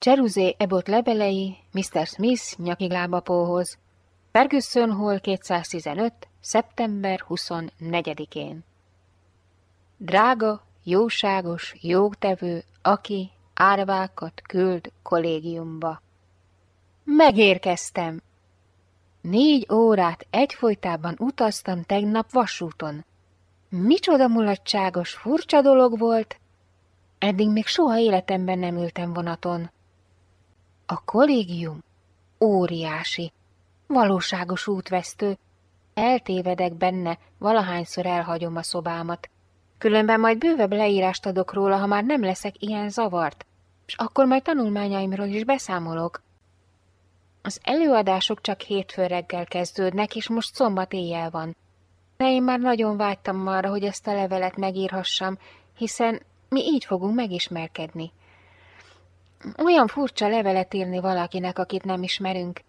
Cseruzé Ebot levelei Mr. Smith nyakiglábapóhoz. Ferguson Hall 215. szeptember 24-én. Drága, jóságos, jótevő, aki árvákat küld kollégiumba. Megérkeztem! Négy órát egyfolytában utaztam tegnap vasúton. Micsoda mulatságos, furcsa dolog volt! Eddig még soha életemben nem ültem vonaton. A kollégium óriási, valóságos útvesztő. Eltévedek benne, valahányszor elhagyom a szobámat. Különben majd bővebb leírást adok róla, ha már nem leszek ilyen zavart, és akkor majd tanulmányaimról is beszámolok. Az előadások csak hétfő reggel kezdődnek, és most szombat éjjel van. De én már nagyon vágytam arra, hogy ezt a levelet megírhassam, hiszen mi így fogunk megismerkedni. Olyan furcsa levelet írni valakinek, akit nem ismerünk.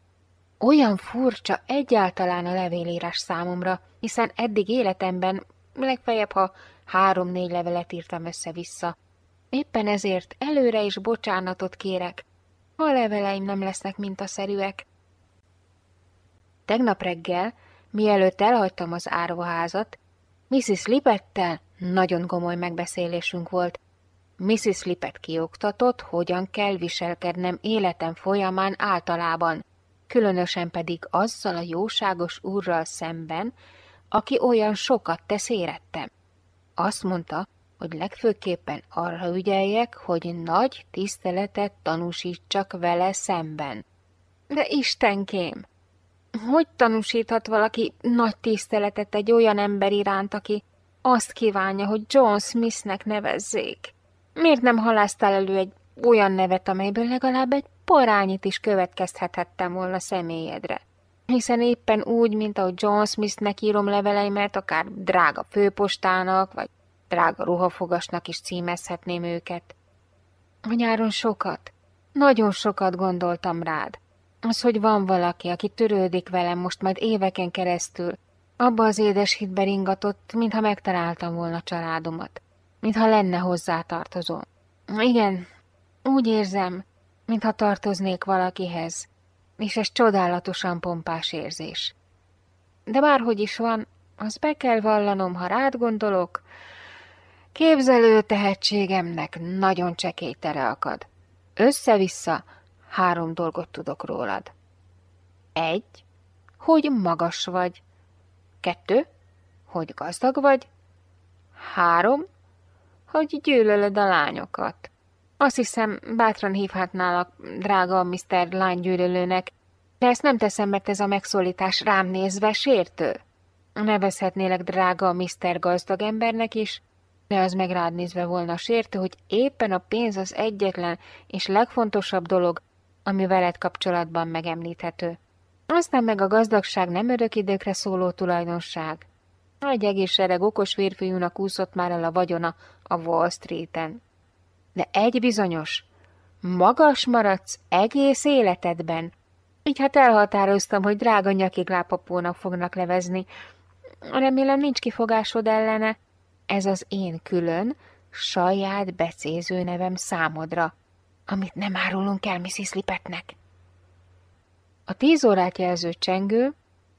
Olyan furcsa egyáltalán a levélírás számomra, hiszen eddig életemben legfeljebb, ha három-négy levelet írtam össze-vissza. Éppen ezért előre is bocsánatot kérek, ha a leveleim nem lesznek mintaszerűek. Tegnap reggel, mielőtt elhagytam az árvaházat, Mrs. Lipettel nagyon komoly megbeszélésünk volt. Mrs. Lipet kioktatott, hogyan kell viselkednem életem folyamán általában, különösen pedig azzal a jóságos úrral szemben, aki olyan sokat tesz érettem. Azt mondta, hogy legfőképpen arra ügyeljek, hogy nagy tiszteletet tanúsítsak vele szemben. De Istenkém! Hogy tanúsíthat valaki nagy tiszteletet egy olyan ember iránt, aki azt kívánja, hogy John Smithnek nevezzék? Miért nem halásztál elő egy olyan nevet, amelyből legalább egy parányit is következhethettem volna személyedre? Hiszen éppen úgy, mint ahogy John Smithnek írom leveleimet, akár drága főpostának, vagy drága ruhafogasnak is címezhetném őket. A nyáron sokat, nagyon sokat gondoltam rád. Az, hogy van valaki, aki törődik velem most majd éveken keresztül, abba az édes hitbe ringatott, mintha megtaláltam volna családomat, mintha lenne hozzá tartozom. Igen, úgy érzem, mintha tartoznék valakihez, és ez csodálatosan pompás érzés. De bárhogy is van, az be kell vallanom, ha rád gondolok, képzelő tehetségemnek nagyon csekély tere akad. Össze-vissza három dolgot tudok rólad. Egy, hogy magas vagy. Kettő, hogy gazdag vagy. Három, hogy gyűlölöd a lányokat. Azt hiszem, bátran hívhatnálak drága Mr. lánygyűlölőnek, de ezt nem teszem, mert ez a megszólítás rám nézve sértő. Nevezhetnélek drága Mr. gazdag embernek is, de az meg rád nézve volna sértő, hogy éppen a pénz az egyetlen és legfontosabb dolog, ami veled kapcsolatban megemlíthető. Aztán meg a gazdagság nem örök időkre szóló tulajdonság. Egy egész sereg okos férfiúnak úszott már el a vagyona a Wall Street-en. De egy bizonyos, magas maradsz egész életedben. Így hát elhatároztam, hogy drága nyakiglápapónak fognak levezni. Remélem nincs kifogásod ellene. Ez az én külön, saját becéző nevem számodra, amit nem árulunk el Mrs. Lipetnek. A tíz órát jelző csengő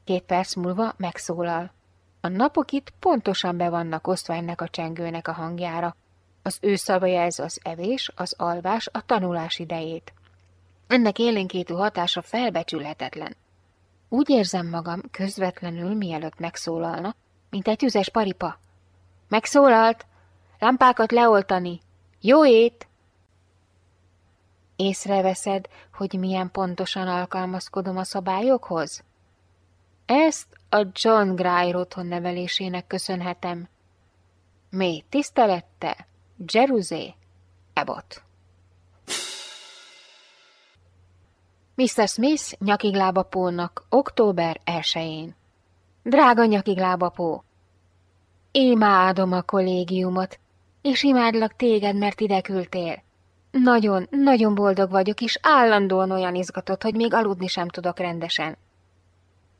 két perc múlva megszólal. A napok itt pontosan be vannak osztva ennek a csengőnek a hangjára. Az ő jelzi az evés, az alvás, a tanulás idejét. Ennek élénkítő hatása felbecsülhetetlen. Úgy érzem magam közvetlenül, mielőtt megszólalna, mint egy tüzes paripa. Megszólalt! Lámpákat leoltani! Jó ét! Észreveszed, hogy milyen pontosan alkalmazkodom a szabályokhoz? Ezt a John Grier otthon nevelésének köszönhetem. Mély tisztelettel, Jeruzé, Ebot. Mr. Smith nyakiglábapónak október 1-én. Drága nyakiglábapó! Imádom a kollégiumot, és imádlak téged, mert ide küldtél. Nagyon, nagyon boldog vagyok, és állandóan olyan izgatott, hogy még aludni sem tudok rendesen.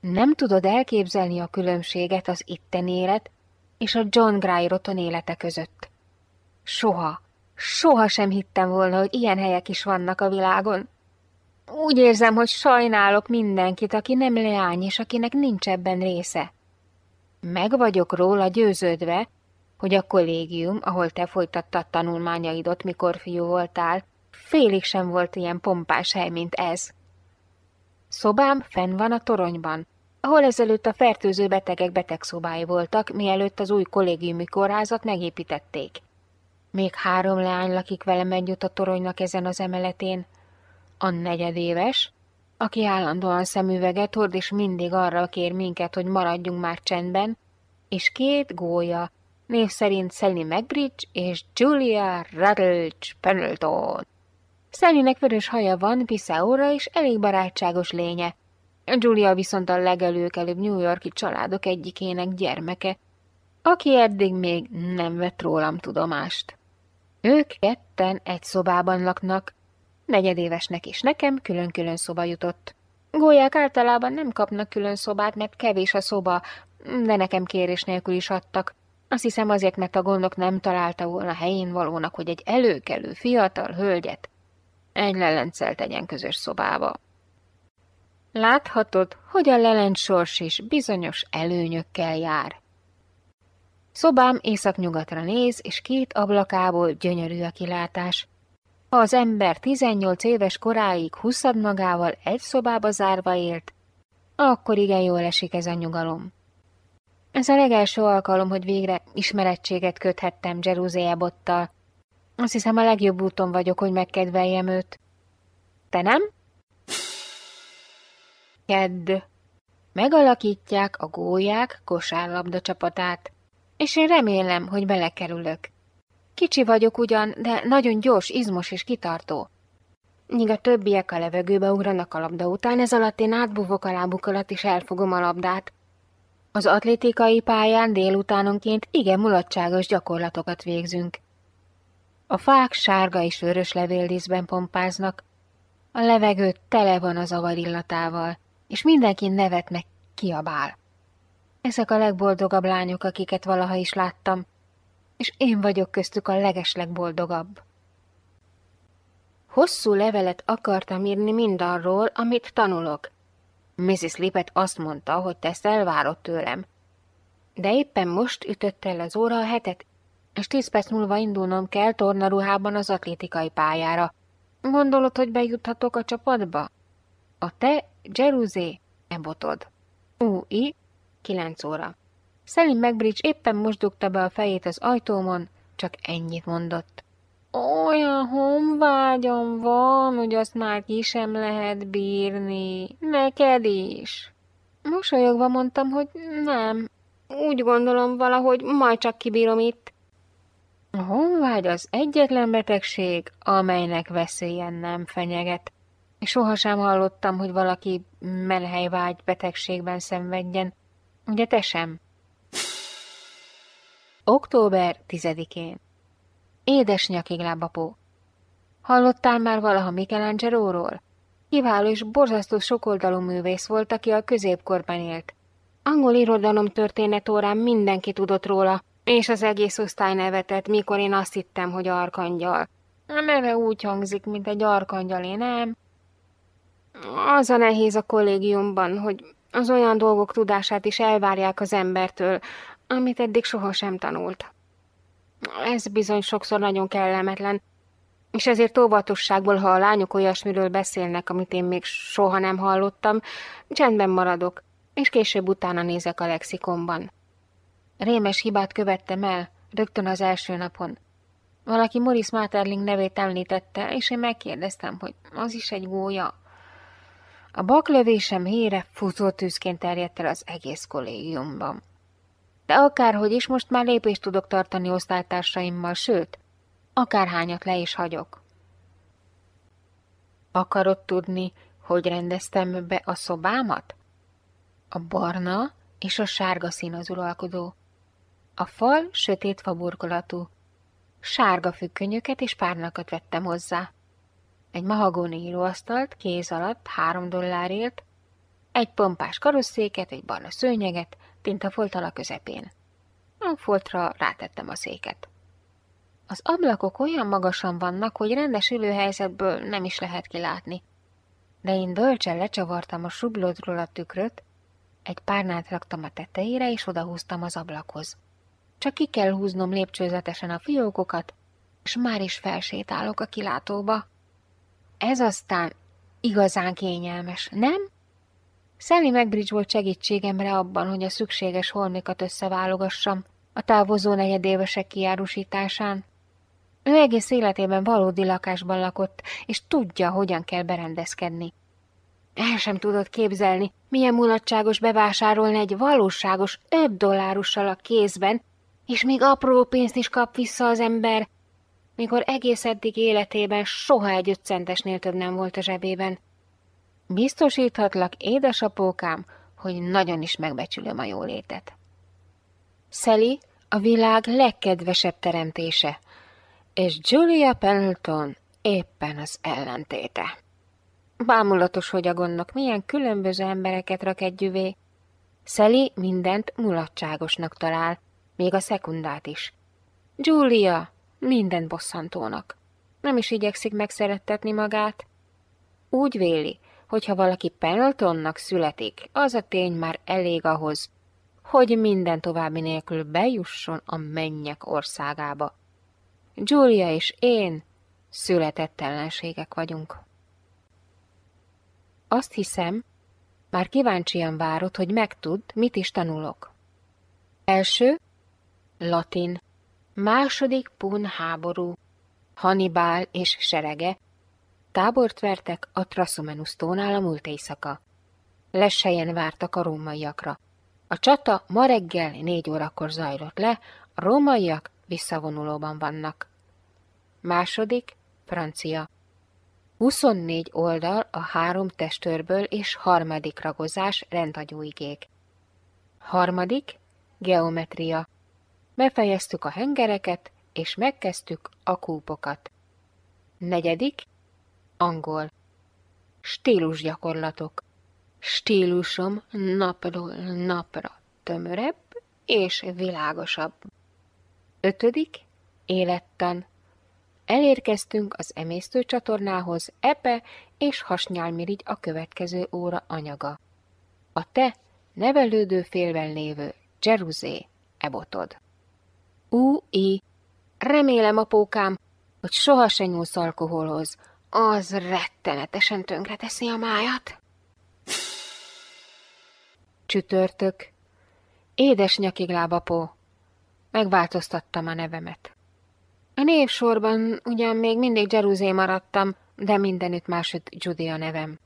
Nem tudod elképzelni a különbséget az itten élet és a John Grier élete között. Soha, Soha sem hittem volna, hogy ilyen helyek is vannak a világon. Úgy érzem, hogy sajnálok mindenkit, aki nem leány, és akinek nincs ebben része. Meg vagyok róla győződve, hogy a kollégium, ahol te folytattad tanulmányaidot, mikor fiú voltál, félig sem volt ilyen pompás hely, mint ez. Szobám fenn van a toronyban, ahol ezelőtt a fertőző betegek betegszobái voltak, mielőtt az új kollégiumi kórházat megépítették. Még három leány lakik velem együtt a toronynak ezen az emeletén. A negyedéves, aki állandóan szemüveget hord, és mindig arra kér minket, hogy maradjunk már csendben, és két gólya, név szerint Sally McBridge és Julia Rutledge Pendleton. Szellinek vörös haja van, Pissaura és elég barátságos lénye. Julia viszont a legelőkelőbb New Yorki családok egyikének gyermeke, aki eddig még nem vett rólam tudomást. Ők ketten egy szobában laknak, negyedévesnek és nekem külön-külön szoba jutott. Gólyák általában nem kapnak külön szobát, mert kevés a szoba, de nekem kérés nélkül is adtak. Azt hiszem azért, mert a gondok nem találta volna helyén valónak, hogy egy előkelő fiatal hölgyet egy lelencel tegyen közös szobába. Láthatod, hogy a lelent sors is bizonyos előnyökkel jár. Szobám északnyugatra néz, és két ablakából gyönyörű a kilátás. Ha az ember 18 éves koráig huszad magával egy szobába zárva élt, akkor igen jól esik ez a nyugalom. Ez a legelső alkalom, hogy végre ismerettséget köthettem Jeruzsélebottal. Azt hiszem a legjobb úton vagyok, hogy megkedveljem őt. Te nem? Kedd. Megalakítják a gólyák kosárlabda csapatát, és én remélem, hogy belekerülök. Kicsi vagyok ugyan, de nagyon gyors, izmos és kitartó. Míg a többiek a levegőbe ugranak a labda után, ez alatt én átbuvok a lábuk alatt, és elfogom a labdát. Az atlétikai pályán délutánonként igen mulatságos gyakorlatokat végzünk. A fák sárga és vörös levéldíszben pompáznak, a levegő tele van az avar illatával, és mindenki nevet meg kiabál. Ezek a legboldogabb lányok, akiket valaha is láttam, és én vagyok köztük a legeslegboldogabb. Hosszú levelet akartam írni mindarról, amit tanulok. Mrs. Lippet azt mondta, hogy te ezt elvárott tőlem. De éppen most ütött el az óra a hetet, és tíz perc múlva indulnom kell tornaruhában az atlétikai pályára. Gondolod, hogy bejuthatok a csapatba? A te, Jeruzé, ebotod. U.I. 9 óra. Szelim McBridge éppen most dugta be a fejét az ajtómon, csak ennyit mondott. Olyan honvágyam van, hogy azt már ki sem lehet bírni. Neked is. Mosolyogva mondtam, hogy nem. Úgy gondolom valahogy majd csak kibírom itt. A honvágy az egyetlen betegség, amelynek veszélyen nem fenyeget. Sohasem hallottam, hogy valaki menhelyvágy betegségben szenvedjen. Ugye te sem? Október 10-én Édes nyakig lábapó. Hallottál már valaha Michelangelo-ról? Kiváló és borzasztó sokoldalú művész volt, aki a középkorban élt. Angol irodalom történet órán mindenki tudott róla, és az egész osztály nevetett, mikor én azt hittem, hogy arkangyal. A neve úgy hangzik, mint egy arkangyalé, nem? Az a nehéz a kollégiumban, hogy az olyan dolgok tudását is elvárják az embertől, amit eddig sohasem tanult. Ez bizony sokszor nagyon kellemetlen, és ezért óvatosságból, ha a lányok olyasmiről beszélnek, amit én még soha nem hallottam, csendben maradok, és később utána nézek a lexikonban. Rémes hibát követtem el, rögtön az első napon. Valaki Morris Materling nevét említette, és én megkérdeztem, hogy az is egy gólya. A baklövésem híre futótűzként terjedt el az egész kollégiumban. De akárhogy is most már lépést tudok tartani osztálytársaimmal, sőt, akárhányat le is hagyok. Akarod tudni, hogy rendeztem be a szobámat? A barna és a sárga szín az uralkodó. A fal sötét faburkolatú. Sárga függönyöket és párnakat vettem hozzá. Egy mahagóni íróasztalt kéz alatt három dollárért, egy pompás karosszéket, egy barna szőnyeget, tintafoltal a közepén. A foltra rátettem a széket. Az ablakok olyan magasan vannak, hogy rendes ülőhelyzetből nem is lehet kilátni. De én bölcsen lecsavartam a sublódról a tükröt, egy párnát raktam a tetejére, és odahúztam az ablakhoz. Csak ki kell húznom lépcsőzetesen a fiókokat, és már is felsétálok a kilátóba. Ez aztán igazán kényelmes, nem? Sally McBridge volt segítségemre abban, hogy a szükséges holmikat összeválogassam a távozó negyedévesek kiárusításán. Ő egész életében valódi lakásban lakott, és tudja, hogyan kell berendezkedni. El sem tudod képzelni, milyen mulatságos bevásárolni egy valóságos öt dollárussal a kézben, és még apró pénzt is kap vissza az ember, mikor egész eddig életében soha egy ötcentesnél több nem volt a zsebében. Biztosíthatlak, édesapókám, hogy nagyon is megbecsülöm a jólétet. Szeli a világ legkedvesebb teremtése, és Julia Pendleton éppen az ellentéte. Bámulatos, hogy a gondok milyen különböző embereket rak együvé. Szeli mindent mulatságosnak talál, még a szekundát is. Julia mindent bosszantónak. Nem is igyekszik megszerettetni magát. Úgy véli, hogy ha valaki Pendletonnak születik, az a tény már elég ahhoz, hogy minden további nélkül bejusson a mennyek országába. Julia és én született ellenségek vagyunk. Azt hiszem, már kíváncsian várod, hogy megtudd, mit is tanulok. Első, latin. Második pun háború. Hannibal és serege. Tábort vertek a Trassomenus tónál a múlt éjszaka. Lessejen vártak a rómaiakra. A csata ma reggel négy órakor zajlott le, a rómaiak visszavonulóban vannak. Második, francia. 24 oldal a három testőrből és harmadik ragozás rendagyúigék. Harmadik, geometria. Befejeztük a hengereket, és megkezdtük a kúpokat. Negyedik, angol. Stílusgyakorlatok. Stílusom napról napra tömörebb és világosabb. Ötödik, élettan. Elérkeztünk az emésztőcsatornához, epe és hasnyálmirigy a következő óra anyaga. A te nevelődő félben lévő Jeruzé ebotod. Ú-i, remélem, apókám, hogy soha se nyúlsz alkoholhoz, az rettenetesen tönkreteszi a májat. Csütörtök. Édes nyakiglábapó. Megváltoztattam a nevemet. A névsorban ugyan még mindig Jeruzé maradtam, de mindenütt másod Judy a nevem.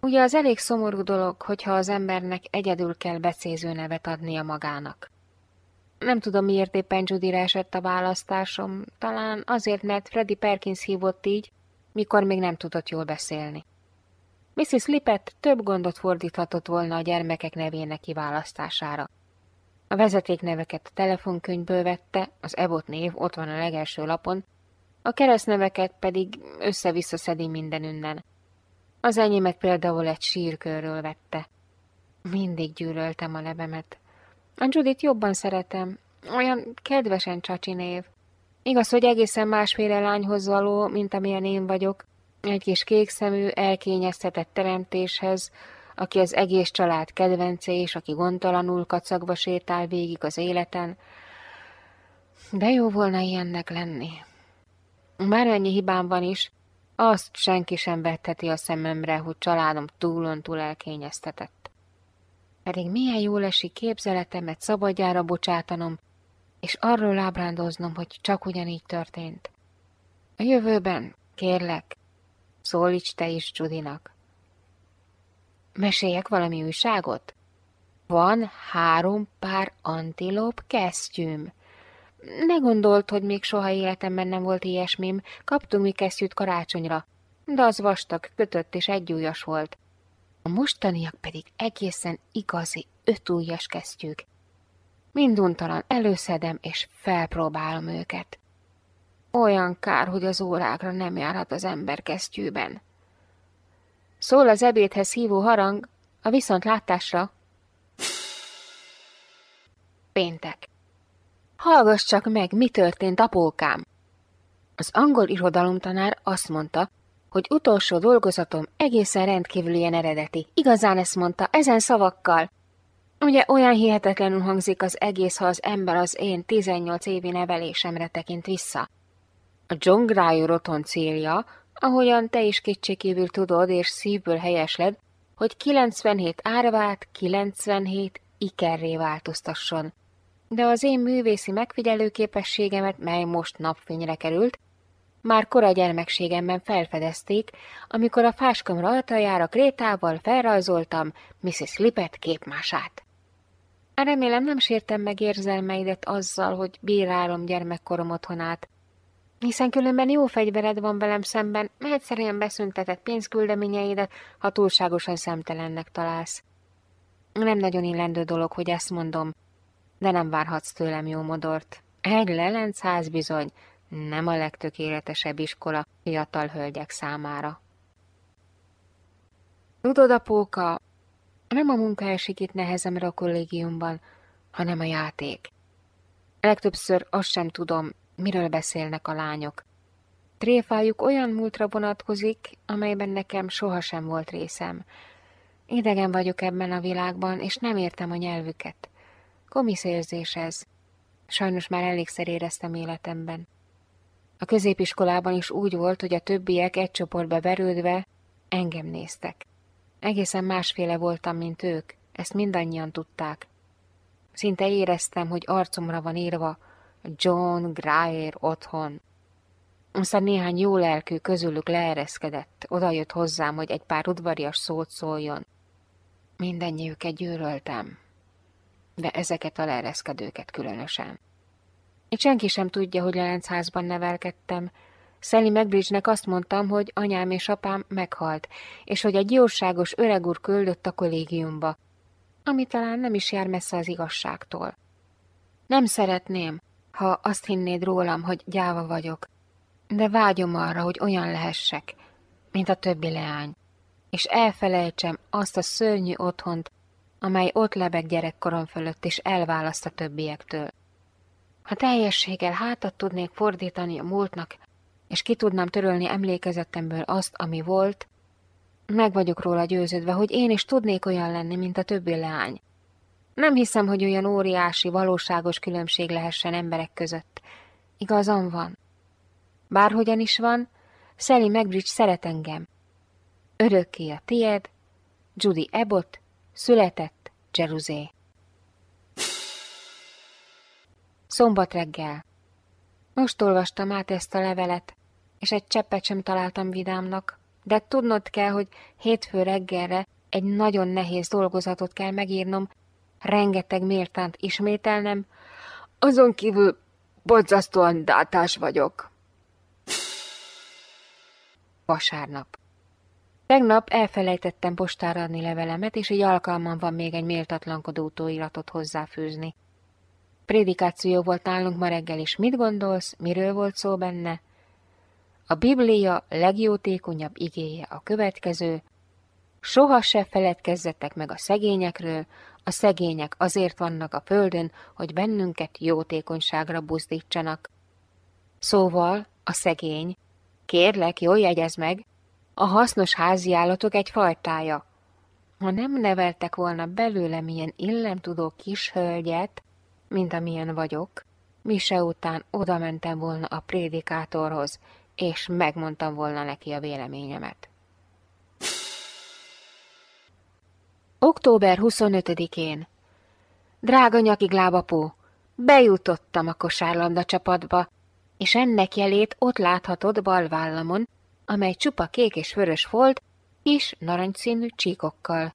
Ugye az elég szomorú dolog, hogyha az embernek egyedül kell becéző nevet adnia magának. Nem tudom, miért éppen Judyre esett a választásom, talán azért, mert Freddy Perkins hívott így, mikor még nem tudott jól beszélni. Mrs. Lippet több gondot fordíthatott volna a gyermekek nevének kiválasztására. A vezetékneveket a telefonkönyvből vette, az Ebot név ott van a legelső lapon, a keresztneveket pedig össze-vissza szedi mindenünnen. Az enyémet például egy sírkörről vette. Mindig gyűlöltem a nevemet. A Judit jobban szeretem, olyan kedvesen csacsi név. Igaz, hogy egészen másféle lányhoz való, mint amilyen én vagyok, egy kis kékszemű, elkényeztetett teremtéshez, aki az egész család kedvence, és aki gondtalanul kacagva sétál végig az életen. De jó volna ilyennek lenni. Már ennyi hibám van is, azt senki sem vetheti a szememre, hogy családom túlon túl elkényeztetett. Pedig milyen jól esik képzeletemet szabadjára bocsátanom, és arról ábrándoznom, hogy csak ugyanígy történt. A jövőben, kérlek, szólíts te is Judinak. Meséljek valami újságot? Van három pár antilóp kesztyűm. Ne gondolt, hogy még soha életemben nem volt ilyesmim, kaptunk mi kesztyűt karácsonyra, de az vastag, kötött és egyújas volt. A mostaniak pedig egészen igazi ötújas kesztyűk. Minduntalan előszedem és felpróbálom őket. Olyan kár, hogy az órákra nem járhat az ember kesztyűben. Szól az ebédhez hívó harang, a viszontlátásra. Péntek. Hallgass csak meg, mi történt apókám! Az angol irodalomtanár azt mondta, hogy utolsó dolgozatom egészen rendkívül ilyen eredeti. Igazán ezt mondta, ezen szavakkal. Ugye olyan hihetetlenül hangzik az egész, ha az ember az én 18 évi nevelésemre tekint vissza. A John Grier otthon célja, ahogyan te is kétségkívül tudod és szívből helyesled, hogy 97 árvát 97 ikerré változtasson. De az én művészi megfigyelő képességemet, mely most napfényre került, már kora gyermekségemben felfedezték, amikor a fáskamra altajára krétával felrajzoltam Mrs. Lippet képmását. Remélem nem sértem meg érzelmeidet azzal, hogy bírálom gyermekkorom otthonát, hiszen különben jó fegyvered van velem szemben, egyszerűen beszüntetett pénzküldeményeidet, ha túlságosan szemtelennek találsz. Nem nagyon illendő dolog, hogy ezt mondom, de nem várhatsz tőlem jó modort. Egy lelencház bizony, nem a legtökéletesebb iskola fiatal hölgyek számára. Tudod, apóka, nem a munka esik itt nehezemre a kollégiumban, hanem a játék. Legtöbbször azt sem tudom, miről beszélnek a lányok. Tréfájuk olyan múltra vonatkozik, amelyben nekem sohasem volt részem. Idegen vagyok ebben a világban, és nem értem a nyelvüket. Komisz érzés ez. Sajnos már elégszer éreztem életemben. A középiskolában is úgy volt, hogy a többiek egy csoportba verődve engem néztek. Egészen másféle voltam, mint ők, ezt mindannyian tudták. Szinte éreztem, hogy arcomra van írva John Grier otthon. Aztán néhány jó lelkű közülük leereszkedett, odajött hozzám, hogy egy pár udvarias szót szóljon. Mindennyiüket gyűröltem, de ezeket a leereszkedőket különösen. Itt senki sem tudja, hogy Lelencházban nevelkedtem. Sally McBridge-nek azt mondtam, hogy anyám és apám meghalt, és hogy egy jóságos öreg úr küldött a kollégiumba, ami talán nem is jár messze az igazságtól. Nem szeretném, ha azt hinnéd rólam, hogy gyáva vagyok, de vágyom arra, hogy olyan lehessek, mint a többi leány, és elfelejtsem azt a szörnyű otthont, amely ott lebeg gyerekkorom fölött, és elválaszt a többiektől. Ha teljességgel hátat tudnék fordítani a múltnak, és ki tudnám törölni emlékezetemből azt, ami volt, meg vagyok róla győződve, hogy én is tudnék olyan lenni, mint a többi leány. Nem hiszem, hogy olyan óriási, valóságos különbség lehessen emberek között. Igazam van. Bárhogyan is van, Sally Megbridge szeret engem. Örökké a tied, Judy Abbott, született Jeruzé. Szombat reggel. Most olvastam át ezt a levelet, és egy cseppet sem találtam vidámnak, de tudnod kell, hogy hétfő reggelre egy nagyon nehéz dolgozatot kell megírnom, rengeteg méltánt ismételnem, azon kívül borzasztóan dátás vagyok. Vasárnap. Tegnap elfelejtettem postára adni levelemet, és egy alkalmam van még egy méltatlankodó utóiratot hozzáfűzni. Prédikáció volt nálunk ma reggel is. Mit gondolsz, miről volt szó benne? A Biblia legjótékonyabb igéje a következő. Soha se feledkezzetek meg a szegényekről, a szegények azért vannak a földön, hogy bennünket jótékonyságra buzdítsanak. Szóval a szegény, kérlek, jól jegyez meg, a hasznos háziállatok egy fajtája. Ha nem neveltek volna belőlem ilyen illemtudó kis hölgyet, mint amilyen vagyok, mise után oda mentem volna a prédikátorhoz, és megmondtam volna neki a véleményemet. Október 25-én Drága nyakig lábapó, bejutottam a kosárlabda csapatba, és ennek jelét ott láthatod bal vállamon, amely csupa kék és vörös volt, és narancsszínű csíkokkal.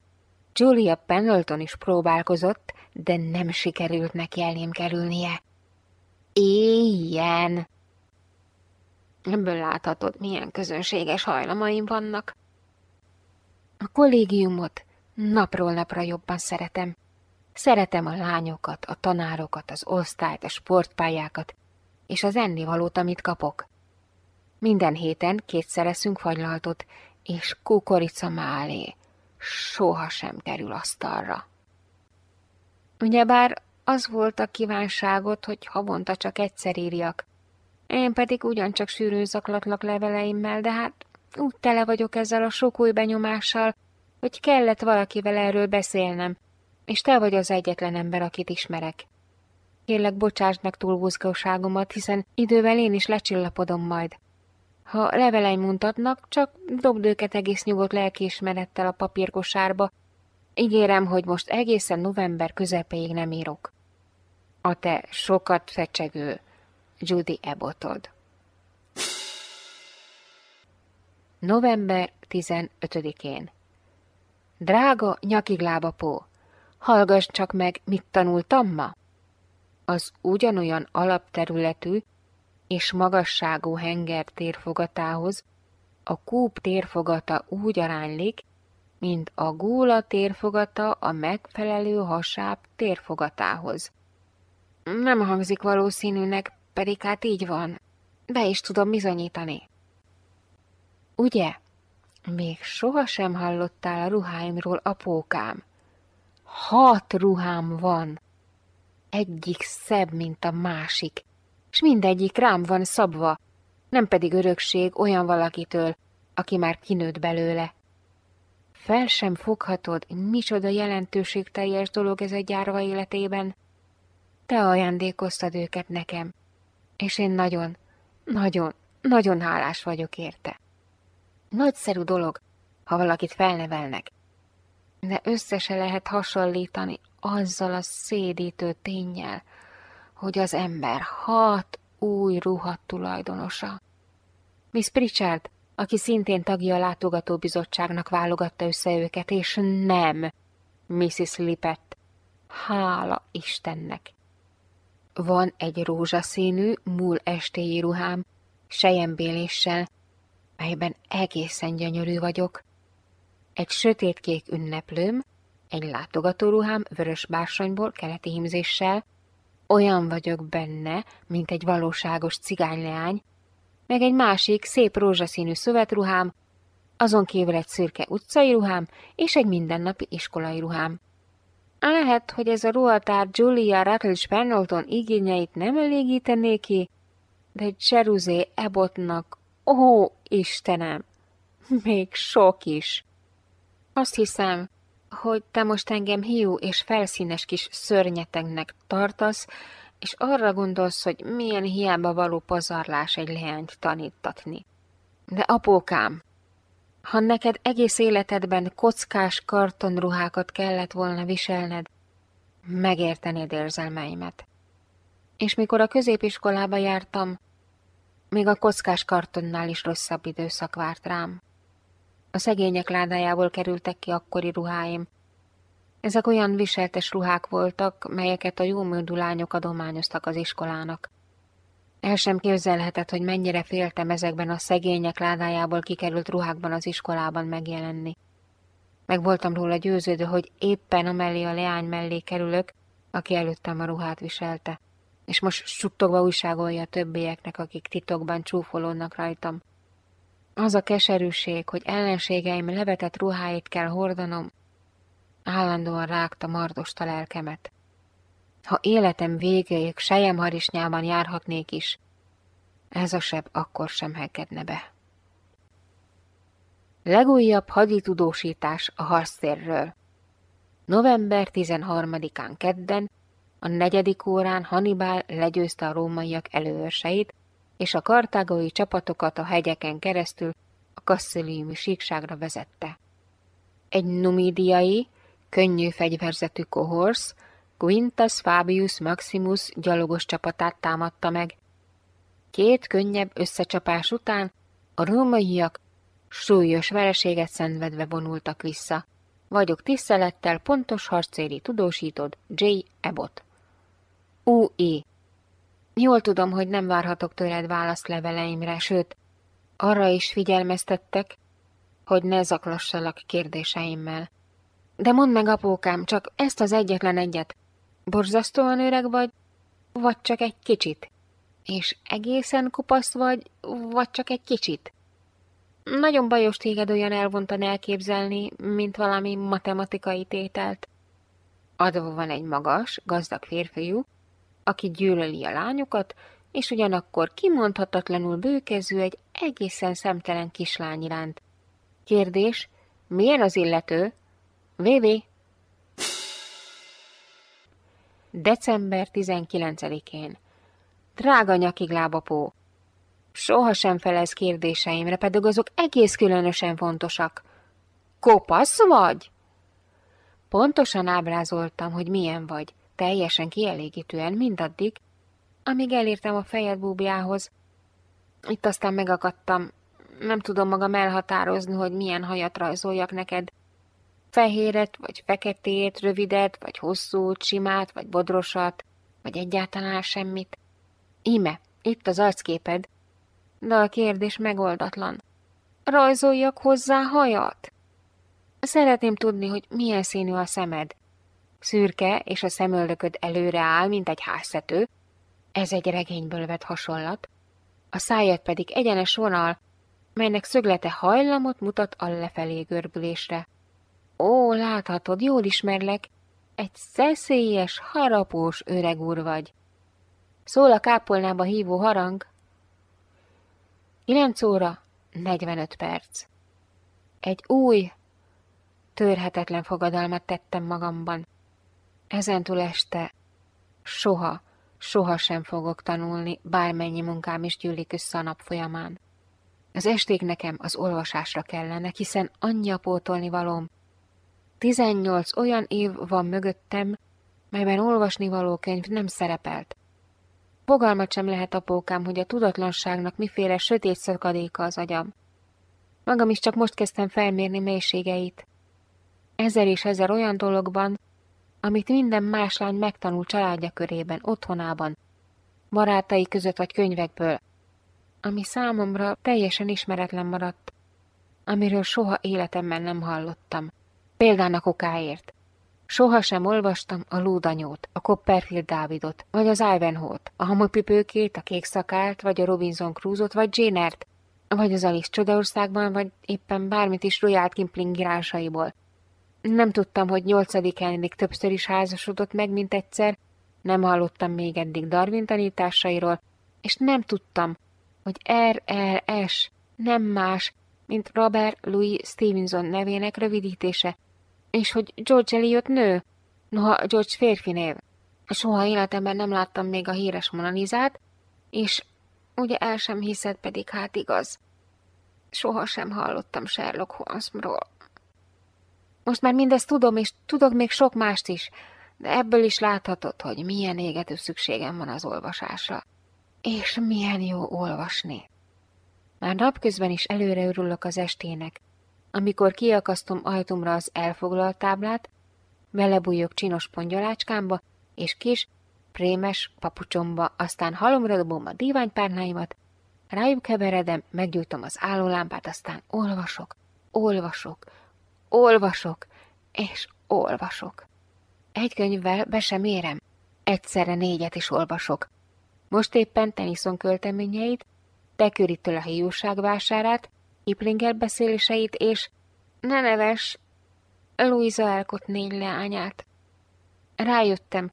Julia Pendleton is próbálkozott, de nem sikerült neki elém kerülnie. Éjjen! Ebből láthatod, milyen közönséges hajlamaim vannak. A kollégiumot napról napra jobban szeretem. Szeretem a lányokat, a tanárokat, az osztályt, a sportpályákat, és az ennivalót, amit kapok. Minden héten kétszer eszünk fagylaltot, és kukorica soha sem kerül asztalra. Ugyebár az volt a kívánságot, hogy havonta csak egyszer írjak, Én pedig ugyancsak sűrűn zaklatlak leveleimmel, de hát úgy tele vagyok ezzel a sok új benyomással, hogy kellett valakivel erről beszélnem, és te vagy az egyetlen ember, akit ismerek. Kérlek, bocsásd meg túlbuzgóságomat, hiszen idővel én is lecsillapodom majd. Ha leveleim mutatnak, csak dobd őket egész nyugodt lelkiismerettel a papírkosárba. Ígérem, hogy most egészen november közepéig nem írok. A te sokat fecsegő Judy Ebotod. November 15-én Drága nyakiglábapó, hallgass csak meg, mit tanultam ma! Az ugyanolyan alapterületű és magasságú henger térfogatához a kúp térfogata úgy aránylik, mint a gúla térfogata a megfelelő hasáb térfogatához. Nem hangzik valószínűnek, pedig hát így van. Be is tudom bizonyítani. Ugye? Még sohasem hallottál a ruháimról, apókám. Hat ruhám van. Egyik szebb, mint a másik, s mindegyik rám van szabva, nem pedig örökség olyan valakitől, aki már kinőtt belőle. Fel sem foghatod, micsoda jelentőségteljes dolog ez egy gyárva életében. Te ajándékoztad őket nekem, és én nagyon, nagyon, nagyon hálás vagyok érte. Nagyszerű dolog, ha valakit felnevelnek, de össze se lehet hasonlítani azzal a szédítő tényel, hogy az ember hat új ruhat tulajdonosa. Miss Pritchard, aki szintén tagja a látogatóbizottságnak válogatta össze őket, és nem Mrs. Lippet. Hála Istennek! Van egy rózsaszínű, múl estéi ruhám, sejembéléssel, melyben egészen gyönyörű vagyok. Egy sötétkék ünneplőm, egy látogatóruhám vörös bársonyból, keleti hímzéssel, olyan vagyok benne, mint egy valóságos cigányleány, meg egy másik szép rózsaszínű szövetruhám, azon kívül egy szürke utcai ruhám és egy mindennapi iskolai ruhám. Lehet, hogy ez a ruhatár Julia Rutledge Pendleton igényeit nem elégítené ki, de Jeruzé Ebotnak, ó, Istenem, még sok is. Azt hiszem, hogy te most engem hiú és felszínes kis szörnyetegnek tartasz, és arra gondolsz, hogy milyen hiába való pazarlás egy leányt tanítatni. De apókám, ha neked egész életedben kockás kartonruhákat kellett volna viselned, megértenéd érzelmeimet. És mikor a középiskolába jártam, még a kockás kartonnál is rosszabb időszak várt rám. A szegények ládájából kerültek ki akkori ruháim. Ezek olyan viseltes ruhák voltak, melyeket a jómódú lányok adományoztak az iskolának. El sem képzelhetett, hogy mennyire féltem ezekben a szegények ládájából kikerült ruhákban az iskolában megjelenni. Meg voltam róla győződő, hogy éppen amellé a leány mellé kerülök, aki előttem a ruhát viselte, és most suttogva újságolja a többieknek, akik titokban csúfolódnak rajtam. Az a keserűség, hogy ellenségeim levetett ruháit kell hordanom, állandóan rágta mardosta lelkemet. Ha életem végéig sejemharisnyában járhatnék is, ez a seb akkor sem hegedne be. Legújabb haditudósítás a harctérről. November 13-án kedden, a negyedik órán Hannibal legyőzte a rómaiak előörseit, és a kartágói csapatokat a hegyeken keresztül a kassziliumi síkságra vezette. Egy numidiai, könnyű fegyverzetű kohorsz, Quintus Fabius Maximus gyalogos csapatát támadta meg. Két könnyebb összecsapás után a rómaiak súlyos vereséget szenvedve vonultak vissza. Vagyok tisztelettel pontos harcéri tudósítod J. Abbott. U.I. Jól tudom, hogy nem várhatok tőled választ leveleimre, sőt, arra is figyelmeztettek, hogy ne zaklassalak kérdéseimmel. De mondd meg, apókám, csak ezt az egyetlen egyet. Borzasztóan öreg vagy, vagy csak egy kicsit? És egészen kopasz vagy, vagy csak egy kicsit? Nagyon bajos téged olyan elvontan elképzelni, mint valami matematikai tételt. Adva van egy magas, gazdag férfiú, aki gyűlöli a lányokat, és ugyanakkor kimondhatatlanul bőkezű egy egészen szemtelen kislány iránt. Kérdés, milyen az illető? VV. December 19-én. Drága nyakiglábapó! Soha sem felez kérdéseimre, pedig azok egész különösen fontosak. Kopasz vagy? Pontosan ábrázoltam, hogy milyen vagy, teljesen kielégítően mindaddig, amíg elértem a fejed búbjához. Itt aztán megakadtam, nem tudom magam elhatározni, hogy milyen hajat rajzoljak neked. Fehéret, vagy feketét, rövidet, vagy hosszút, simát, vagy bodrosat, vagy egyáltalán semmit. Íme, itt az arcképed. De a kérdés megoldatlan. Rajzoljak hozzá hajat? Szeretném tudni, hogy milyen színű a szemed. Szürke, és a szemöldököd előre áll, mint egy házszető. Ez egy regényből vett hasonlat. A szájad pedig egyenes vonal, melynek szöglete hajlamot mutat a lefelé görbülésre. Ó, láthatod, jól ismerlek, egy szeszélyes, harapós öreg úr vagy. Szól a kápolnába hívó harang. 9 óra, 45 perc. Egy új, törhetetlen fogadalmat tettem magamban. Ezentúl este soha, soha sem fogok tanulni, bármennyi munkám is gyűlik össze a nap folyamán. Az esték nekem az olvasásra kellene, hiszen annyi a pótolni valóm. Tizennyolc olyan év van mögöttem, melyben olvasni való könyv nem szerepelt. Fogalmat sem lehet apókám, hogy a tudatlanságnak miféle sötét szakadéka az agyam. Magam is csak most kezdtem felmérni mélységeit. Ezer és ezer olyan dologban, amit minden más lány megtanul családja körében, otthonában, barátai között vagy könyvekből, ami számomra teljesen ismeretlen maradt, amiről soha életemben nem hallottam. Példának okáért. Soha sem olvastam a Lúdanyót, a Copperfield Dávidot, vagy az Ivanhoe-t, a Hamupipőkét, a Kék Szakált, vagy a Robinson Crusoe-t, vagy Jane vagy az Alice Csodaországban, vagy éppen bármit is Royal Kimpling írásaiból. Nem tudtam, hogy nyolcadik Henrik többször is házasodott meg, mint egyszer, nem hallottam még eddig Darwin tanításairól, és nem tudtam, hogy RLS nem más, mint Robert Louis Stevenson nevének rövidítése, és hogy George Eliot nő, noha George férfi név. Soha életemben nem láttam még a híres Monanizát, és ugye el sem hiszed, pedig hát igaz. Soha sem hallottam Sherlock Holmesról. Most már mindezt tudom, és tudok még sok mást is, de ebből is láthatod, hogy milyen égető szükségem van az olvasásra. És milyen jó olvasni. Már napközben is előre örülök az estének, amikor kiakasztom ajtumra az elfoglalt táblát, belebújok csinos pongyalácskámba, és kis, prémes papucsomba, aztán halomra dobom a díványpárnáimat, rájuk keveredem, meggyújtom az állólámpát, aztán olvasok, olvasok, olvasok, és olvasok. Egy könyvvel be sem érem, egyszerre négyet is olvasok. Most éppen Tennyson költeményeit, Tekőritől a hiúság vásárát, Iplinger beszéléseit és ne neves Louisa Elkot négy leányát. Rájöttem,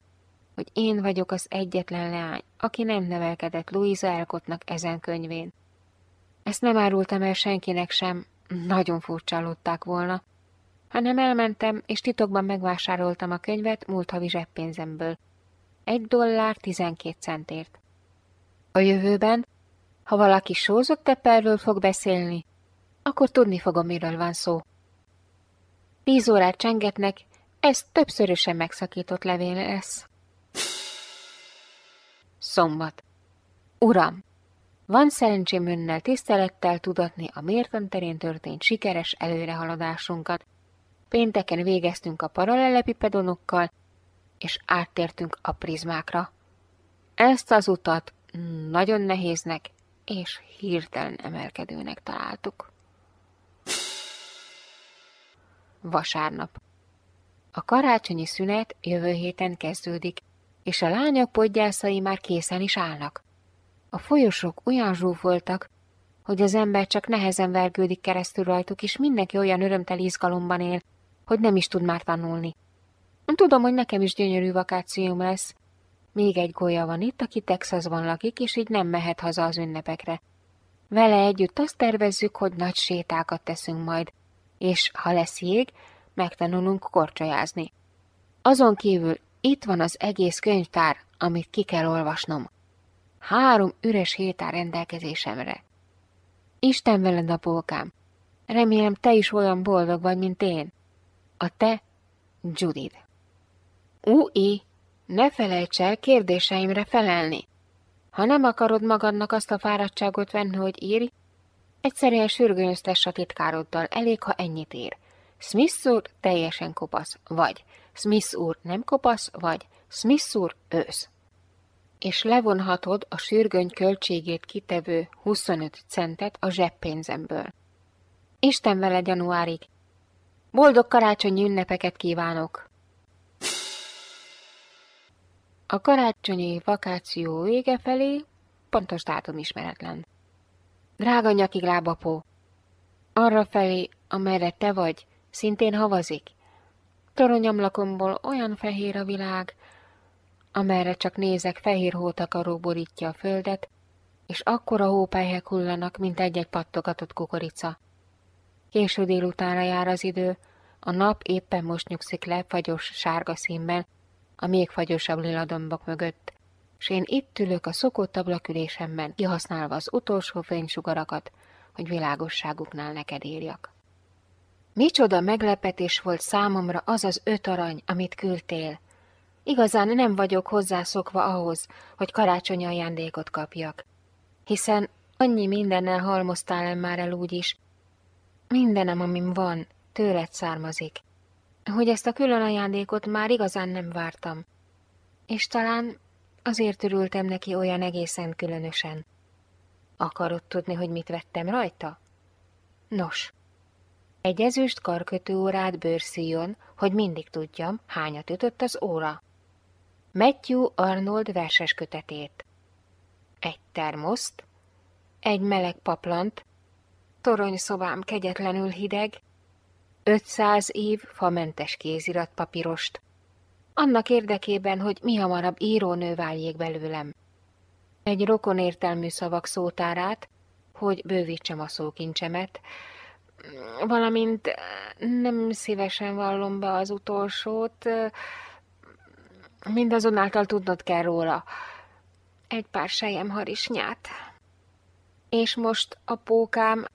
hogy én vagyok az egyetlen leány, aki nem nevelkedett Louisa Elkotnak ezen könyvén. Ezt nem árultam el senkinek sem, nagyon furcsálódták volna, hanem elmentem, és titokban megvásároltam a könyvet múlt havi zseppénzemből. Egy dollár tizenkét centért. A jövőben, ha valaki sózott tepperről fog beszélni, akkor tudni fogom, miről van szó. Tíz órát csengetnek, ez többszörösen megszakított levél lesz. Szombat. Uram! Van szerencsém önnel tisztelettel tudatni a mértan terén történt sikeres előrehaladásunkat. Pénteken végeztünk a paralelepipedonokkal, és áttértünk a prizmákra. Ezt az utat nagyon nehéznek és hirtelen emelkedőnek találtuk. Vasárnap. A karácsonyi szünet jövő héten kezdődik, és a lányok podgyászai már készen is állnak. A folyosók olyan zsúfoltak, hogy az ember csak nehezen vergődik keresztül rajtuk, és mindenki olyan örömteli izgalomban él, hogy nem is tud már tanulni. Tudom, hogy nekem is gyönyörű vakációm lesz, Még egy golya van itt, aki Texasban lakik, és így nem mehet haza az ünnepekre. Vele együtt azt tervezzük, hogy nagy sétákat teszünk majd, és ha lesz jég, megtanulunk korcsolyázni. Azon kívül itt van az egész könyvtár, amit ki kell olvasnom. Három üres hét áll rendelkezésemre. Isten veled, apókám! Remélem, te is olyan boldog vagy, mint én. A te, Judid. Új, ne felejts el kérdéseimre felelni. Ha nem akarod magadnak azt a fáradtságot venni, hogy írj, egyszerűen sürgőnyöztess a titkároddal, elég, ha ennyit ér. Smith úr teljesen kopasz, vagy Smith úr nem kopasz, vagy Smith úr ősz. És levonhatod a sürgöny költségét kitevő 25 centet a zseppénzemből. Isten vele januárig! Boldog karácsonyi ünnepeket kívánok! A karácsonyi vakáció vége felé pontos dátum ismeretlen. Drága nyakig lábapó, arra felé, amerre te vagy, szintén havazik. Toronyamlakomból olyan fehér a világ, amerre csak nézek, fehér hótakaró borítja a földet, és akkora hópelyhek hullanak, mint egy-egy pattogatott kukorica. Késő délutánra jár az idő, a nap éppen most nyugszik le fagyos sárga színben, a még fagyosabb lila dombok mögött, s én itt ülök a szokott ablakülésemben, kihasználva az utolsó fénysugarakat, hogy világosságuknál neked írjak. Micsoda meglepetés volt számomra az az öt arany, amit küldtél. Igazán nem vagyok hozzászokva ahhoz, hogy karácsonyi ajándékot kapjak. Hiszen annyi mindennel halmoztál már el úgy is. Mindenem, amim van, tőled származik. Hogy ezt a külön ajándékot már igazán nem vártam. És talán azért örültem neki olyan egészen különösen. Akarod tudni, hogy mit vettem rajta? Nos, egy ezüst karkötő órát bőrszíjon, hogy mindig tudjam, hányat ütött az óra. Matthew Arnold verses kötetét. Egy termoszt, egy meleg paplant, toronyszobám kegyetlenül hideg, 500 év famentes kéziratpapírost, annak érdekében, hogy mi hamarabb írónő váljék belőlem. Egy rokon értelmű szavak szótárát, hogy bővítsem a szókincsemet, valamint eh, nem szívesen vallom be az utolsót, eh, mindazonáltal tudnod kell róla. Egy pár sejem harisnyát. És most, a pókám,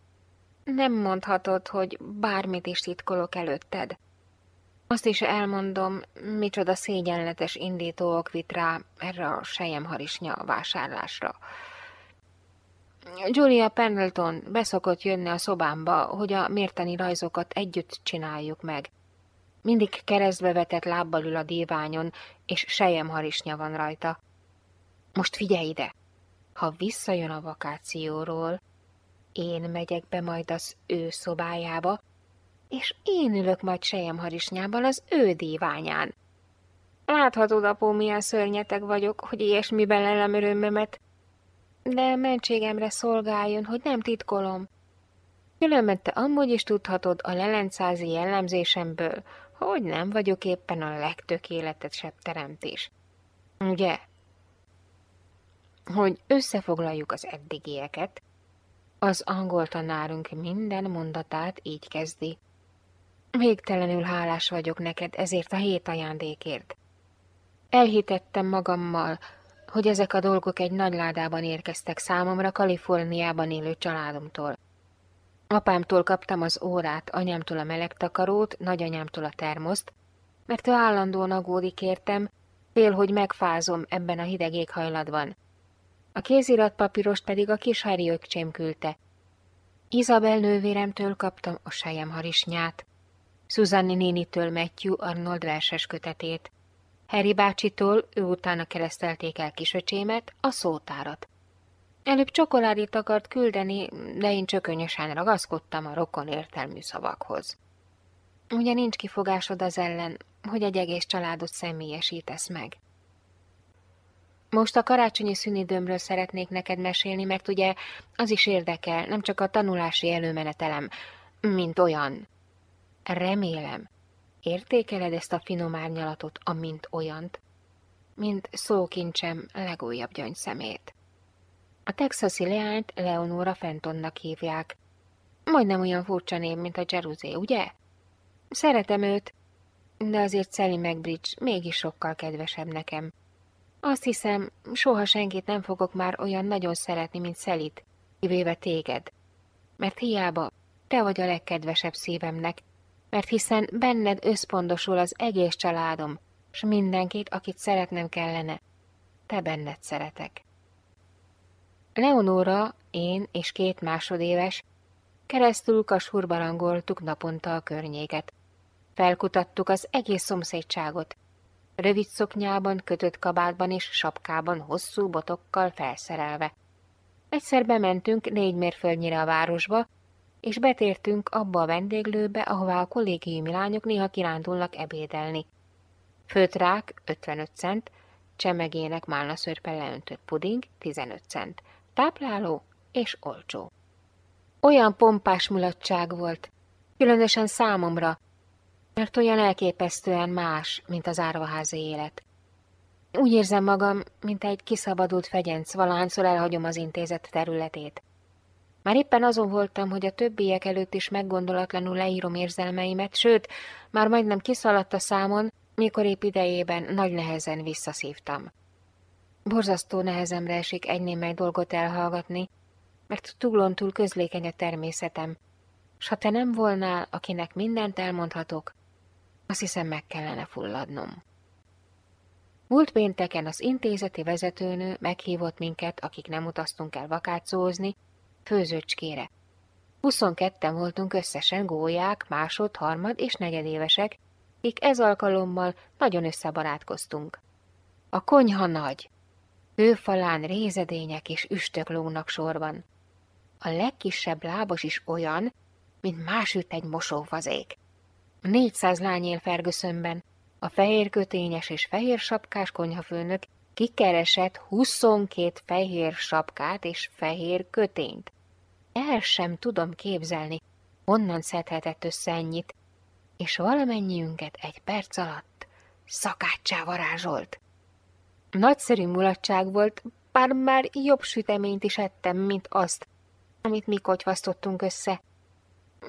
nem mondhatod, hogy bármit is titkolok előtted. Azt is elmondom, micsoda szégyenletes indító okvit rá erre a sejemharisnya vásárlásra. Julia Pendleton beszokott jönni a szobámba, hogy a mérteni rajzokat együtt csináljuk meg. Mindig keresztbe vetett lábbal ül a díványon, és sejemharisnya van rajta. Most figyelj ide! Ha visszajön a vakációról, én megyek be majd az ő szobájába, és én ülök majd sejemharisnyában az ő díványán. Láthatod, apó, milyen szörnyeteg vagyok, hogy ilyesmiben lelem örömömet, de mentségemre szolgáljon, hogy nem titkolom. Különben te amúgy is tudhatod a lelencázi jellemzésemből, hogy nem vagyok éppen a legtökéletesebb teremtés. Ugye? Hogy összefoglaljuk az eddigieket, az angol tanárunk minden mondatát így kezdi. Végtelenül hálás vagyok neked ezért a hét ajándékért. Elhitettem magammal, hogy ezek a dolgok egy nagy ládában érkeztek számomra Kaliforniában élő családomtól. Apámtól kaptam az órát, anyámtól a melegtakarót, nagyanyámtól a termoszt, mert ő állandóan agódik értem, fél, hogy megfázom ebben a hideg éghajlatban. A kéziratpapírost pedig a kis Harry ökcsém küldte. Izabel nővéremtől kaptam a sejem harisnyát, Susanni nénitől Matthew Arnold verses kötetét, Harry bácsitól ő utána keresztelték el kisöcsémet, a szótárat. Előbb csokoládét akart küldeni, de én csökönyösen ragaszkodtam a rokon értelmű szavakhoz. Ugye nincs kifogásod az ellen, hogy egy egész családot személyesítesz meg. Most a karácsonyi szünidőmről szeretnék neked mesélni, mert ugye az is érdekel, nem csak a tanulási előmenetelem, mint olyan. Remélem, értékeled ezt a finom árnyalatot, amint olyant. mint szókincsem legújabb gyöngyszemét. A texasi leányt Leonora Fentonnak hívják. Majdnem olyan furcsa név, mint a Jeruzé, ugye? Szeretem őt, de azért Sally McBridge mégis sokkal kedvesebb nekem. Azt hiszem, soha senkit nem fogok már olyan nagyon szeretni, mint Szelit, kivéve téged. Mert hiába, te vagy a legkedvesebb szívemnek, mert hiszen benned összpontosul az egész családom, s mindenkit, akit szeretnem kellene. Te benned szeretek. Leonóra, én és két másodéves keresztül kasurba rangoltuk naponta a környéket. Felkutattuk az egész szomszédságot. Rövid szoknyában, kötött kabátban és sapkában, hosszú botokkal felszerelve. Egyszer bementünk négy mérföldnyire a városba, és betértünk abba a vendéglőbe, ahová a kollégiumi lányok néha kirándulnak ebédelni. Főtrák 55 cent, csemegének málnaszörpe leöntött puding 15 cent, tápláló és olcsó. Olyan pompás mulatság volt, különösen számomra, mert olyan elképesztően más, mint az árvaházi élet. Úgy érzem magam, mint egy kiszabadult fegyenc, valahányszor elhagyom az intézet területét. Már éppen azon voltam, hogy a többiek előtt is meggondolatlanul leírom érzelmeimet, sőt, már majdnem kiszaladt a számon, mikor épp idejében nagy nehezen visszaszívtam. Borzasztó nehezemre esik egy némely dolgot elhallgatni, mert túlon túl közlékeny a természetem, s ha te nem volnál, akinek mindent elmondhatok, azt hiszem meg kellene fulladnom. Múlt pénteken az intézeti vezetőnő meghívott minket, akik nem utaztunk el vakációzni, főzőcskére. 22-en voltunk összesen gólyák, másod, harmad és negyedévesek, akik ez alkalommal nagyon összebarátkoztunk. A konyha nagy. Kőfalán rézedények és üstök lógnak sorban. A legkisebb lábos is olyan, mint másütt egy mosófazék. 400 lány él Fergusonben, a fehér kötényes és fehér sapkás konyhafőnök kikeresett 22 fehér sapkát és fehér kötényt. El sem tudom képzelni, honnan szedhetett össze ennyit, és valamennyiünket egy perc alatt szakáccsá varázsolt. Nagyszerű mulatság volt, bár már jobb süteményt is ettem, mint azt, amit mi kotyvasztottunk össze.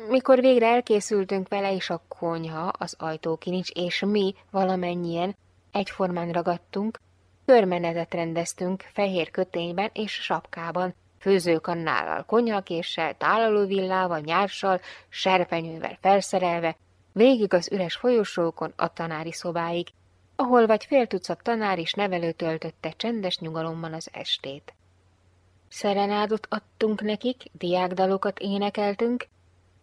Mikor végre elkészültünk vele, és a konyha, az ajtókinincs, és mi valamennyien egyformán ragadtunk, körmenetet rendeztünk fehér kötényben és sapkában, főzőkannállal, konyhakéssel, tálalóvillával, nyárssal, serpenyővel felszerelve, végig az üres folyosókon a tanári szobáig, ahol vagy fél tucat tanár és nevelő töltötte csendes nyugalomban az estét. Szerenádot adtunk nekik, diákdalokat énekeltünk,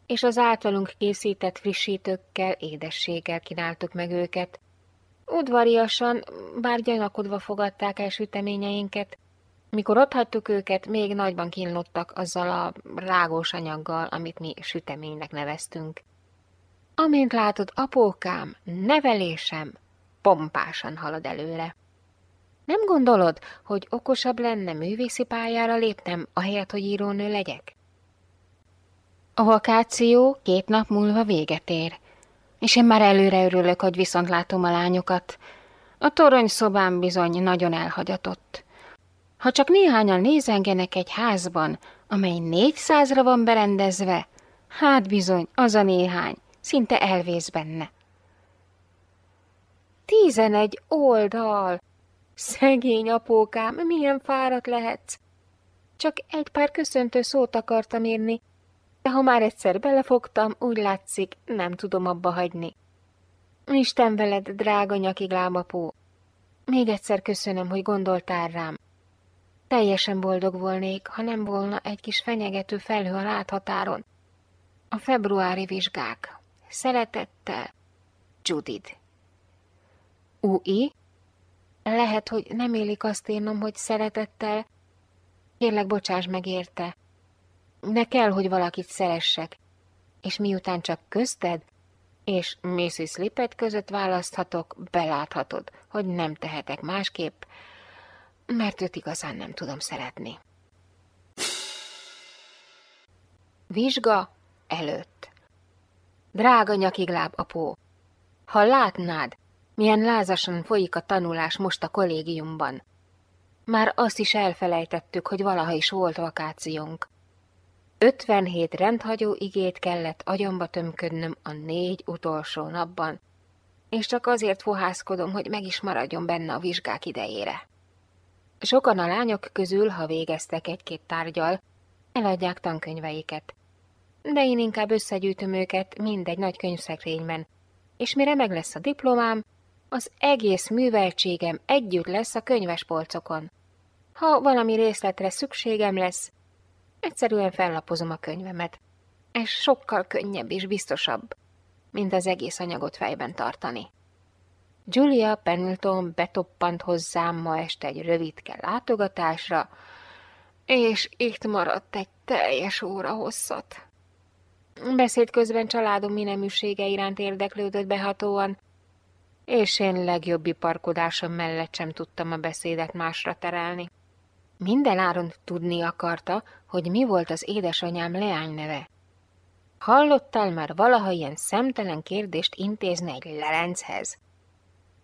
és az általunk készített frissítőkkel, édességgel kínáltuk meg őket. Udvariasan, bár gyanakodva fogadták el süteményeinket, mikor otthagytuk őket, még nagyban kínlottak azzal a rágós anyaggal, amit mi süteménynek neveztünk. Amint látod, apókám, nevelésem pompásan halad előre. Nem gondolod, hogy okosabb lenne művészi pályára lépnem, ahelyett, hogy írónő legyek? A vakáció két nap múlva véget ér, és én már előre örülök, hogy viszont látom a lányokat. A torony szobám bizony nagyon elhagyatott. Ha csak néhányan nézengenek egy házban, amely négyszázra van berendezve, hát bizony, az a néhány, szinte elvész benne. Tizenegy oldal! Szegény apókám, milyen fáradt lehetsz! Csak egy pár köszöntő szót akartam írni, de ha már egyszer belefogtam, úgy látszik, nem tudom abba hagyni. Isten veled, drága nyakig lámapó! Még egyszer köszönöm, hogy gondoltál rám. Teljesen boldog volnék, ha nem volna egy kis fenyegető felhő a láthatáron. A februári vizsgák. Szeretettel, Judith. Új? Lehet, hogy nem élik azt írnom, hogy szeretettel. Kérlek, bocsáss meg érte. De kell, hogy valakit szeressek. És miután csak közted és Mrs. Lippet között választhatok, beláthatod, hogy nem tehetek másképp, mert őt igazán nem tudom szeretni. Vizsga előtt. Drága nyakigláb apó, ha látnád, Milyen lázasan folyik a tanulás most a kollégiumban. Már azt is elfelejtettük, hogy valaha is volt vakációnk. 57 rendhagyó igét kellett agyamba tömködnöm a négy utolsó napban, és csak azért fohászkodom, hogy meg is maradjon benne a vizsgák idejére. Sokan a lányok közül, ha végeztek egy-két tárgyal, eladják tankönyveiket. De én inkább összegyűjtöm őket mindegy nagy könyvszekrényben, és mire meg lesz a diplomám, az egész műveltségem együtt lesz a könyvespolcokon. Ha valami részletre szükségem lesz, egyszerűen fellapozom a könyvemet. Ez sokkal könnyebb és biztosabb, mint az egész anyagot fejben tartani. Julia Pendleton betoppant hozzám ma este egy rövidke látogatásra, és itt maradt egy teljes óra hosszat. Beszéd közben családom mineműsége iránt érdeklődött behatóan, és én legjobb parkodásom mellett sem tudtam a beszédet másra terelni. Minden áron tudni akarta, hogy mi volt az édesanyám leány neve. Hallottál már valaha ilyen szemtelen kérdést intézni egy lelenchez?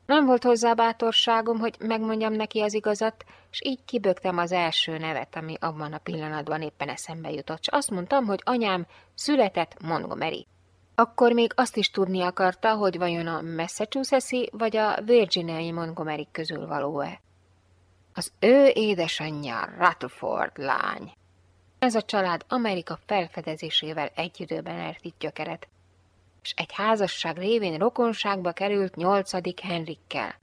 Nem volt hozzá bátorságom, hogy megmondjam neki az igazat, és így kibögtem az első nevet, ami abban a pillanatban éppen eszembe jutott, és azt mondtam, hogy anyám született Montgomery. Akkor még azt is tudni akarta, hogy vajon a Massachusetts-i vagy a Virginiai Montgomery közül való-e. Az ő édesanyja Rutherford lány. Ez a család Amerika felfedezésével egy időben ért itt gyökeret, és egy házasság révén rokonságba került nyolcadik Henrikkel.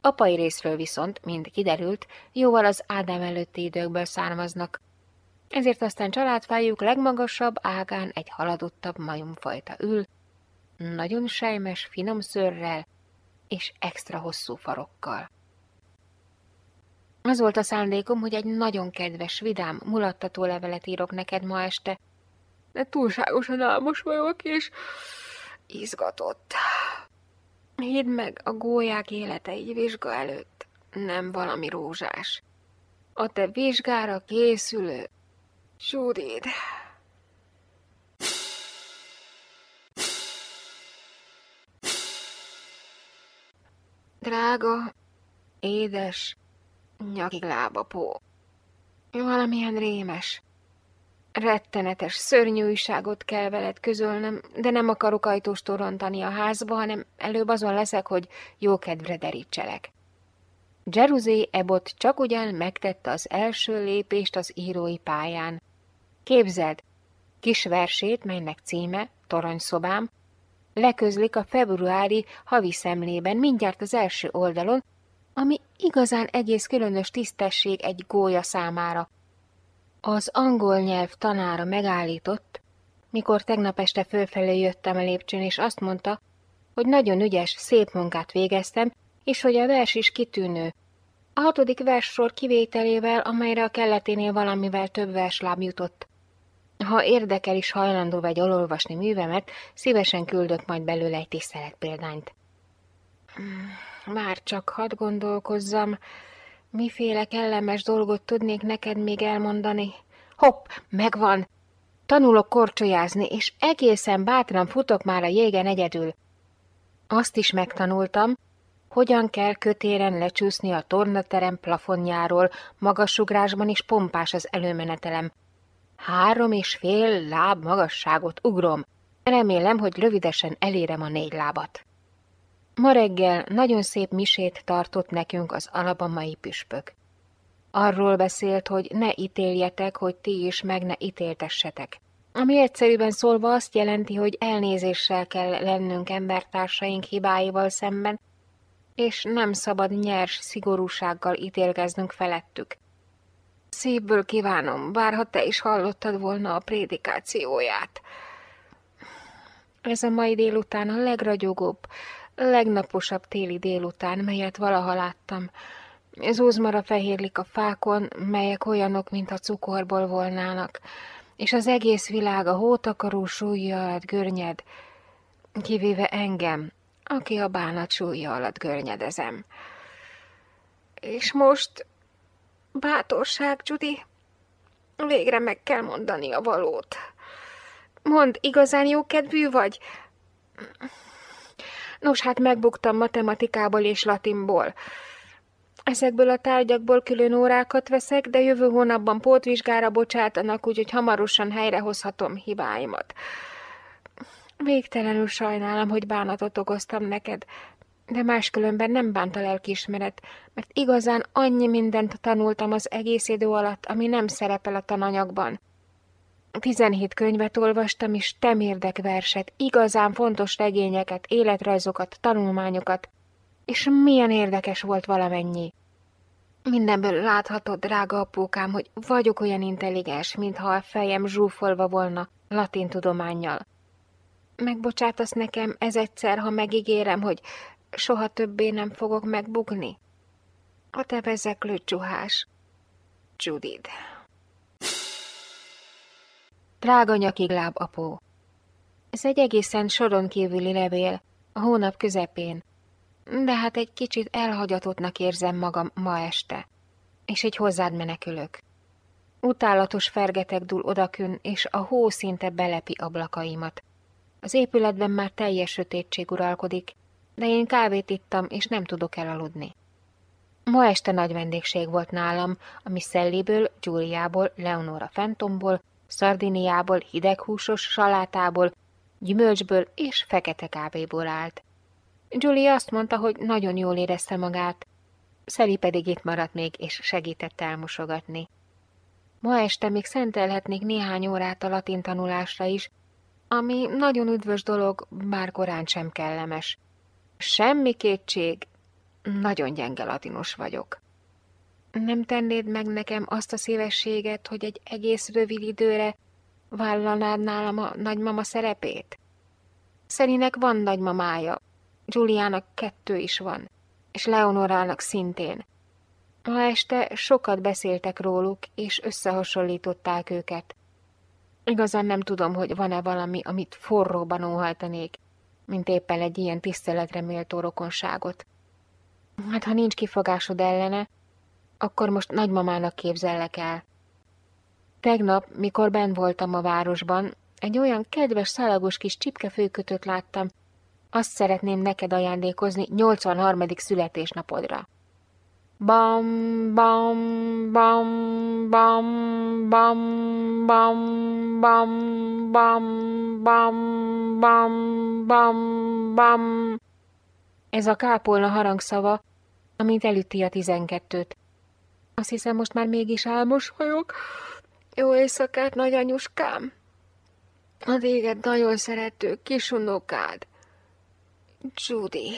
Apai részről viszont, mind kiderült, jóval az Ádám előtti időkből származnak, ezért aztán családfájuk legmagasabb ágán egy haladottabb majomfajta ül, nagyon sejmes, finom szőrrel és extra hosszú farokkal. Az volt a szándékom, hogy egy nagyon kedves, vidám, mulattató levelet írok neked ma este, de túlságosan álmos vagyok, és izgatott. Hidd meg, a gólyák élete így vizsga előtt nem valami rózsás. A te vizsgára készülő Judit. Drága, édes, nyakig lábapó. Valamilyen rémes, rettenetes, szörnyű újságot kell veled közölnöm, de nem akarok ajtóst rontani a házba, hanem előbb azon leszek, hogy jó kedvre derítselek. Jeruzé Ebot csak ugyan megtette az első lépést az írói pályán. Képzeld, kis versét, melynek címe, Toronyszobám, leközlik a februári havi szemlében mindjárt az első oldalon, ami igazán egész különös tisztesség egy gólya számára. Az angol nyelv tanára megállított, mikor tegnap este fölfelé jöttem a lépcsőn, és azt mondta, hogy nagyon ügyes, szép munkát végeztem, és hogy a vers is kitűnő. A hatodik verssor kivételével, amelyre a kelleténél valamivel több versláb jutott. Ha érdekel is hajlandó vagy ololvasni művemet, szívesen küldök majd belőle egy tisztelet példányt. Már csak hadd gondolkozzam, miféle kellemes dolgot tudnék neked még elmondani. Hopp, megvan! Tanulok korcsolyázni, és egészen bátran futok már a jégen egyedül. Azt is megtanultam, hogyan kell kötéren lecsúszni a tornaterem plafonjáról, magasugrásban is pompás az előmenetelem. Három és fél láb magasságot ugrom. Remélem, hogy rövidesen elérem a négy lábat. Ma reggel nagyon szép misét tartott nekünk az alabamai püspök. Arról beszélt, hogy ne ítéljetek, hogy ti is meg ne ítéltessetek. Ami egyszerűen szólva azt jelenti, hogy elnézéssel kell lennünk embertársaink hibáival szemben, és nem szabad nyers szigorúsággal ítélkeznünk felettük. Szívből kívánom, bár ha te is hallottad volna a prédikációját. Ez a mai délután a legragyogóbb, legnaposabb téli délután, melyet valaha láttam. Zúzmara fehérlik a fákon, melyek olyanok, mint a cukorból volnának, és az egész világ a hótakaró súlya alatt görnyed, kivéve engem, aki a bánat súlya alatt görnyedezem. És most Bátorság, Judy. Végre meg kell mondani a valót. Mond, igazán jó kedvű vagy? Nos, hát megbuktam matematikából és latinból. Ezekből a tárgyakból külön órákat veszek, de jövő hónapban pótvizsgára bocsátanak, úgyhogy hamarosan helyrehozhatom hibáimat. Végtelenül sajnálom, hogy bánatot okoztam neked, de máskülönben nem bánt a lelkiismeret, mert igazán annyi mindent tanultam az egész idő alatt, ami nem szerepel a tananyagban. Tizenhét könyvet olvastam, és temérdek verset, igazán fontos regényeket, életrajzokat, tanulmányokat, és milyen érdekes volt valamennyi. Mindenből láthatod, drága apókám, hogy vagyok olyan intelligens, mintha a fejem zsúfolva volna latin tudományjal. Megbocsátasz nekem ez egyszer, ha megígérem, hogy soha többé nem fogok megbukni? A te vezeklő csuhás. Judith. Drága nyakigláb apó. Ez egy egészen soron kívüli levél, a hónap közepén, de hát egy kicsit elhagyatottnak érzem magam ma este, és egy hozzád menekülök. Utálatos fergetek dúl odakün, és a hó szinte belepi ablakaimat. Az épületben már teljes sötétség uralkodik, de én kávét ittam, és nem tudok elaludni. Ma este nagy vendégség volt nálam, ami Szelliből, Gyúriából, Leonora Fentomból, Szardiniából, hideghúsos salátából, gyümölcsből és fekete kávéból állt. Julie azt mondta, hogy nagyon jól érezte magát, Szeli pedig itt maradt még, és segített elmosogatni. Ma este még szentelhetnék néhány órát a latin tanulásra is, ami nagyon üdvös dolog, bár korán sem kellemes. Semmi kétség, nagyon gyenge latinos vagyok. Nem tennéd meg nekem azt a szívességet, hogy egy egész rövid időre vállalnád nálam a nagymama szerepét? Szerinek van nagymamája, Juliának kettő is van, és Leonorának szintén. Ma este sokat beszéltek róluk, és összehasonlították őket. Igazán nem tudom, hogy van-e valami, amit forróban óhajtanék, mint éppen egy ilyen tiszteletre méltó rokonságot. Hát ha nincs kifogásod ellene, akkor most nagymamának képzellek el. Tegnap, mikor ben voltam a városban, egy olyan kedves szalagos kis csipkefőkötöt láttam, azt szeretném neked ajándékozni 83. születésnapodra. Bam, bam, bam, bam, bam, bam, bam, bam, bam, bam, bam, bam. Ez a kápolna harangszava, amint elütti a tizenkettőt. Azt hiszem, most már mégis álmos vagyok. Jó éjszakát, nagyanyuskám! A téged nagyon szerető kisunokád. Judy.